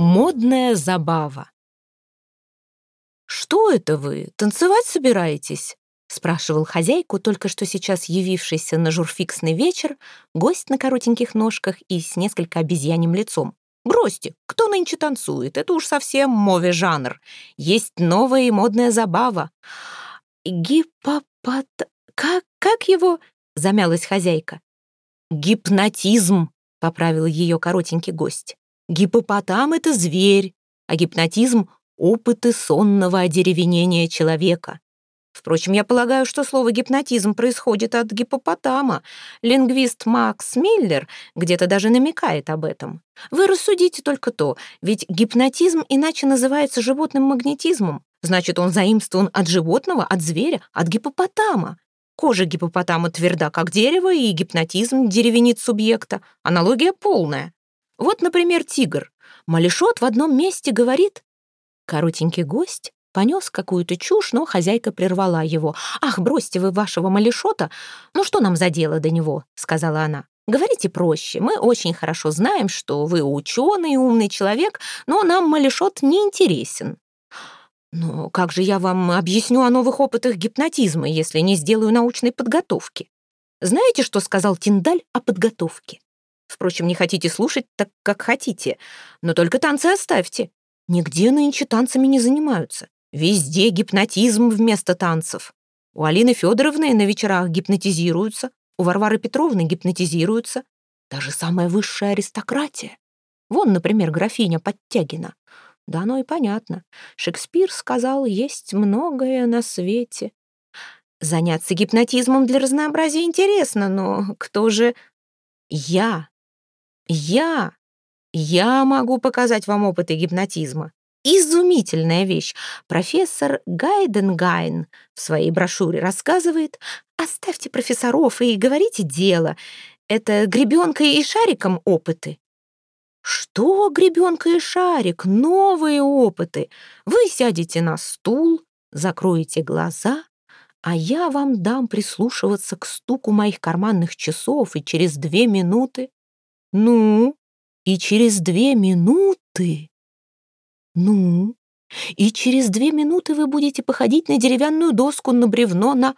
Модная забава. «Что это вы, танцевать собираетесь?» — спрашивал хозяйку, только что сейчас явившийся на журфиксный вечер, гость на коротеньких ножках и с несколько обезьяним лицом. «Бросьте, кто нынче танцует? Это уж совсем мове жанр. Есть новая и модная забава». «Гипопот... Как, как его?» — замялась хозяйка. «Гипнотизм», — поправил ее коротенький гость. Гипопотам — это зверь, а гипнотизм — опыты сонного одеревенения человека. Впрочем, я полагаю, что слово «гипнотизм» происходит от гипопотама. Лингвист Макс Миллер где-то даже намекает об этом. Вы рассудите только то, ведь гипнотизм иначе называется животным магнетизмом. Значит, он заимствован от животного, от зверя, от гипопотама. Кожа гипопотама тверда, как дерево, и гипнотизм деревенит субъекта. Аналогия полная. Вот, например, тигр. Малишот в одном месте говорит. Коротенький гость понес какую-то чушь, но хозяйка прервала его. «Ах, бросьте вы вашего малишота! Ну что нам за дело до него?» — сказала она. «Говорите проще. Мы очень хорошо знаем, что вы ученый умный человек, но нам малишот не интересен». «Но как же я вам объясню о новых опытах гипнотизма, если не сделаю научной подготовки?» Знаете, что сказал Тиндаль о подготовке? Впрочем, не хотите слушать, так как хотите. Но только танцы оставьте. Нигде нынче танцами не занимаются. Везде гипнотизм вместо танцев. У Алины Федоровны на вечерах гипнотизируются, у Варвары Петровны гипнотизируются. Даже самая высшая аристократия. Вон, например, графиня Подтягина. Да оно и понятно. Шекспир сказал, есть многое на свете. Заняться гипнотизмом для разнообразия интересно, но кто же... Я я, я могу показать вам опыты гипнотизма. Изумительная вещь. Профессор Гайденгайн в своей брошюре рассказывает, оставьте профессоров и говорите дело. Это гребенкой и шариком опыты. Что гребенка и шарик? Новые опыты. Вы сядете на стул, закроете глаза, а я вам дам прислушиваться к стуку моих карманных часов, и через две минуты ну, и через две минуты... Ну, и через две минуты вы будете походить на деревянную доску, на бревно, на...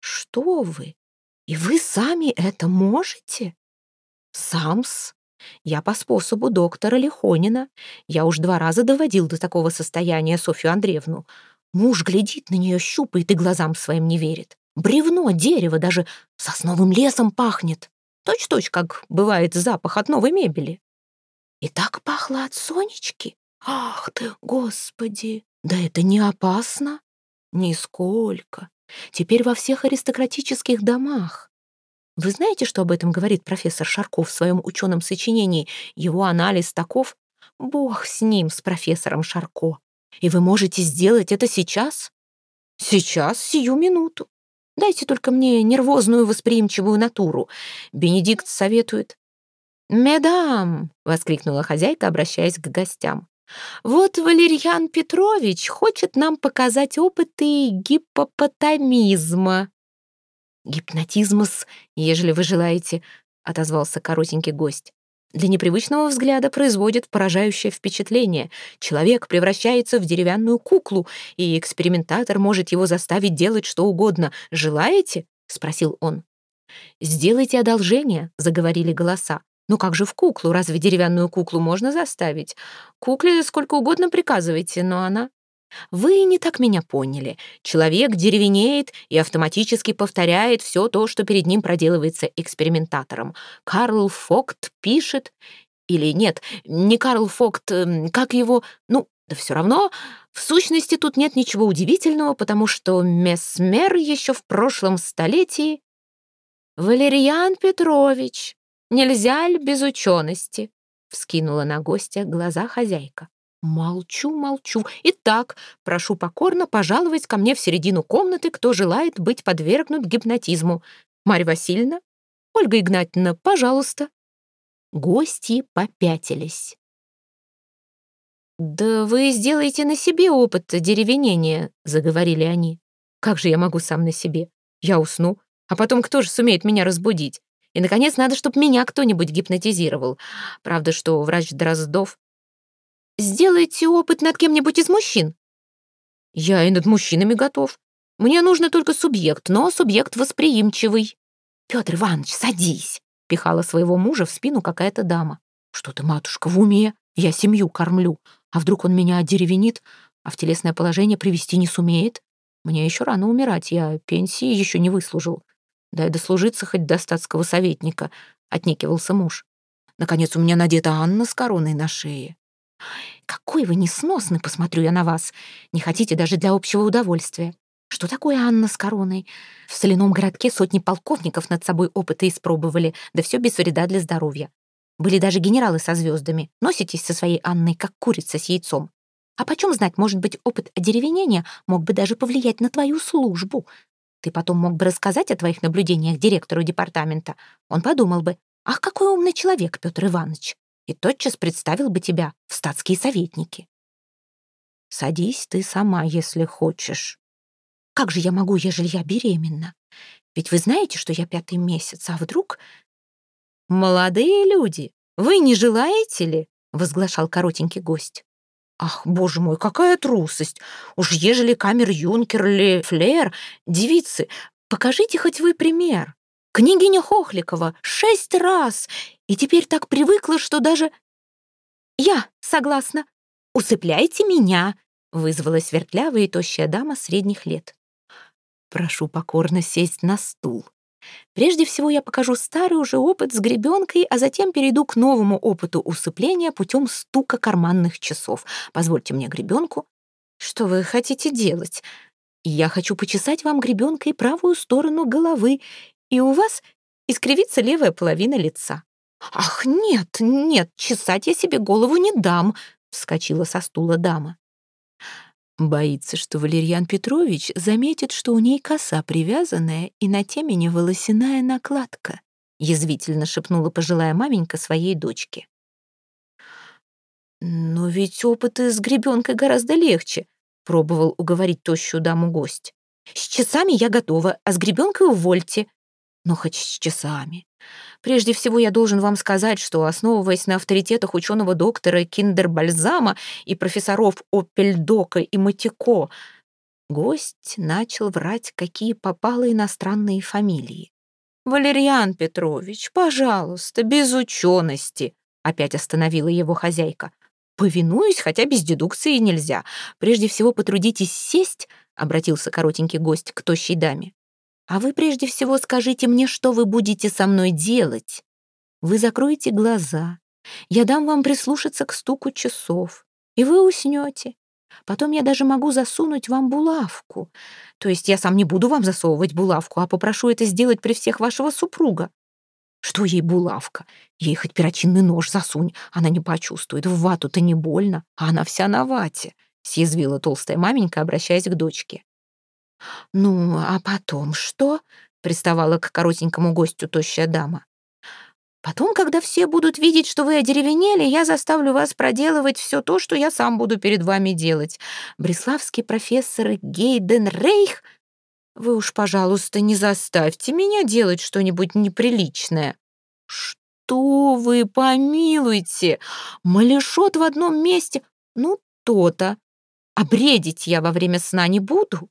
Что вы? И вы сами это можете? Самс. Я по способу доктора Лихонина. Я уж два раза доводил до такого состояния Софью Андреевну. Муж глядит на нее, щупает и глазам своим не верит. Бревно, дерево, даже сосновым лесом пахнет. Точь-точь, как бывает запах от новой мебели. И так пахло от Сонечки. Ах ты, господи! Да это не опасно? Нисколько. Теперь во всех аристократических домах. Вы знаете, что об этом говорит профессор Шарков в своем ученом сочинении? Его анализ таков. Бог с ним, с профессором Шарко. И вы можете сделать это сейчас? Сейчас, сию минуту. Дайте только мне нервозную восприимчивую натуру. Бенедикт советует. «Медам!» — воскликнула хозяйка, обращаясь к гостям. «Вот Валерьян Петрович хочет нам показать опыты гипопотамизма». «Гипнотизмус, ежели вы желаете», — отозвался коротенький гость для непривычного взгляда производит поражающее впечатление. Человек превращается в деревянную куклу, и экспериментатор может его заставить делать что угодно. «Желаете?» — спросил он. «Сделайте одолжение», — заговорили голоса. «Ну как же в куклу? Разве деревянную куклу можно заставить? Кукле сколько угодно приказывайте, но она вы не так меня поняли. Человек деревенеет и автоматически повторяет все то, что перед ним проделывается экспериментатором. Карл Фокт пишет... Или нет, не Карл Фокт, эм, как его... Ну, да все равно, в сущности тут нет ничего удивительного, потому что Месмер еще в прошлом столетии... «Валерьян Петрович, нельзя ли без учености?» — вскинула на гостя глаза хозяйка. Молчу, молчу. Итак, прошу покорно пожаловать ко мне в середину комнаты, кто желает быть подвергнут гипнотизму. Марья Васильевна, Ольга Игнатьевна, пожалуйста. Гости попятились. «Да вы сделаете на себе опыт деревенения», — заговорили они. «Как же я могу сам на себе? Я усну, а потом кто же сумеет меня разбудить? И, наконец, надо, чтобы меня кто-нибудь гипнотизировал. Правда, что врач Дроздов сделаете опыт над кем-нибудь из мужчин?» «Я и над мужчинами готов. Мне нужно только субъект, но субъект восприимчивый». «Петр Иванович, садись!» — пихала своего мужа в спину какая-то дама. «Что ты, матушка, в уме? Я семью кормлю. А вдруг он меня одеревенит, а в телесное положение привести не сумеет? Мне еще рано умирать, я пенсии еще не выслужил. Дай дослужиться хоть до статского советника», — отнекивался муж. «Наконец у меня надета Анна с короной на шее». «Какой вы несносный, посмотрю я на вас. Не хотите даже для общего удовольствия. Что такое Анна с короной? В соляном городке сотни полковников над собой опыты испробовали, да все без вреда для здоровья. Были даже генералы со звездами. Носитесь со своей Анной, как курица с яйцом. А почем знать, может быть, опыт одеревенения мог бы даже повлиять на твою службу. Ты потом мог бы рассказать о твоих наблюдениях директору департамента. Он подумал бы, ах, какой умный человек, Петр Иванович, и тотчас представил бы тебя в статские советники. Садись ты сама, если хочешь. Как же я могу, ежели я беременна? Ведь вы знаете, что я пятый месяц, а вдруг... «Молодые люди, вы не желаете ли?» — возглашал коротенький гость. Ах, боже мой, какая трусость! Уж ежели камер-юнкер или флеер, девицы, покажите хоть вы пример. Княгиня Хохликова шесть раз, и теперь так привыкла, что даже... Я согласна. Усыпляйте меня, вызвалась вертлявая и тощая дама средних лет. Прошу покорно сесть на стул. Прежде всего я покажу старый уже опыт с гребенкой, а затем перейду к новому опыту усыпления путем стука карманных часов. Позвольте мне гребенку. Что вы хотите делать? Я хочу почесать вам гребенкой правую сторону головы, и у вас искривится левая половина лица. «Ах, нет, нет, чесать я себе голову не дам», — вскочила со стула дама. Боится, что Валерьян Петрович заметит, что у ней коса привязанная и на темени волосяная накладка, язвительно шепнула пожилая маменька своей дочке. «Но ведь опыты с гребенкой гораздо легче», — пробовал уговорить тощую даму гость. «С часами я готова, а с гребенкой увольте». «Ну, хоть с часами. Прежде всего я должен вам сказать, что, основываясь на авторитетах ученого доктора Киндербальзама и профессоров Оппельдока и Матико, гость начал врать, какие попало иностранные фамилии. «Валерьян Петрович, пожалуйста, без учености», — опять остановила его хозяйка. «Повинуюсь, хотя без дедукции нельзя. Прежде всего потрудитесь сесть», — обратился коротенький гость к тощей даме. А вы прежде всего скажите мне, что вы будете со мной делать. Вы закроете глаза. Я дам вам прислушаться к стуку часов, и вы уснете. Потом я даже могу засунуть вам булавку. То есть я сам не буду вам засовывать булавку, а попрошу это сделать при всех вашего супруга. Что ей булавка? Ей хоть перочинный нож засунь, она не почувствует. В вату-то не больно, а она вся на вате, съязвила толстая маменька, обращаясь к дочке. «Ну, а потом что?» — приставала к коротенькому гостю тощая дама. «Потом, когда все будут видеть, что вы одеревенели, я заставлю вас проделывать все то, что я сам буду перед вами делать. Бреславский профессор Гейден Рейх, вы уж, пожалуйста, не заставьте меня делать что-нибудь неприличное». «Что вы, помилуйте! Малешот в одном месте? Ну, то-то. А бредить я во время сна не буду.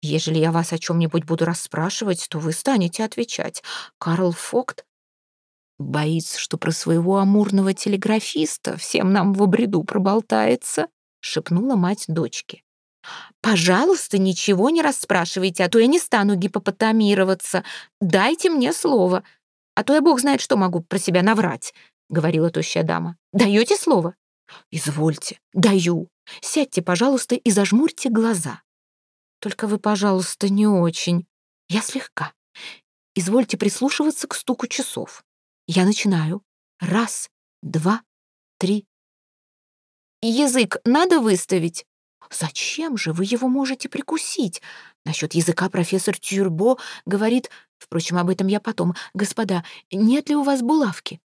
Ежели я вас о чем-нибудь буду расспрашивать, то вы станете отвечать. Карл Фокт боится, что про своего амурного телеграфиста всем нам в обреду проболтается, шепнула мать дочки. «Пожалуйста, ничего не расспрашивайте, а то я не стану гипопотамироваться. Дайте мне слово, а то я бог знает, что могу про себя наврать», — говорила тощая дама. «Даете слово?» «Извольте, даю. Сядьте, пожалуйста, и зажмурьте глаза. Только вы, пожалуйста, не очень. Я слегка. Извольте прислушиваться к стуку часов. Я начинаю. Раз, два, три. Язык надо выставить? Зачем же вы его можете прикусить? Насчет языка профессор Тюрбо говорит, впрочем, об этом я потом. Господа, нет ли у вас булавки?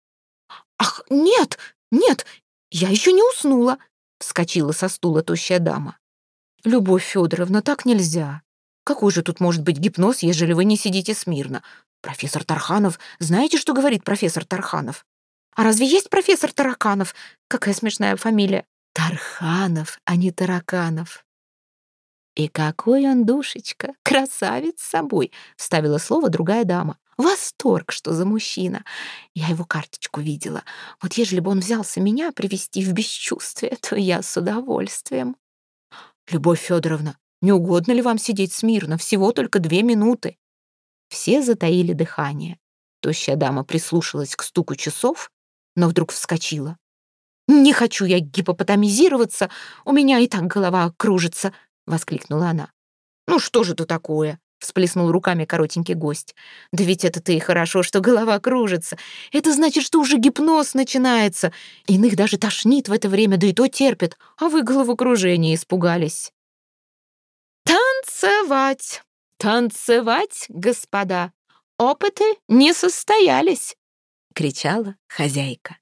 Ах, нет, нет, я еще не уснула, вскочила со стула тощая дама. «Любовь Федоровна, так нельзя. Какой же тут может быть гипноз, ежели вы не сидите смирно? Профессор Тарханов, знаете, что говорит профессор Тарханов? А разве есть профессор Тараканов? Какая смешная фамилия. Тарханов, а не тараканов. «И какой он, душечка, красавец собой!» — вставила слово другая дама. «Восторг, что за мужчина! Я его карточку видела. Вот ежели бы он взялся меня привести в бесчувствие, то я с удовольствием». «Любовь Федоровна, не угодно ли вам сидеть смирно? Всего только две минуты». Все затаили дыхание. Тощая дама прислушалась к стуку часов, но вдруг вскочила. «Не хочу я гипопотамизироваться, у меня и так голова кружится», воскликнула она. «Ну что же это такое?» — всплеснул руками коротенький гость. «Да ведь это-то и хорошо, что голова кружится. Это значит, что уже гипноз начинается. Иных даже тошнит в это время, да и то терпит, а вы головокружение испугались». «Танцевать! Танцевать, господа! Опыты не состоялись!» — кричала хозяйка.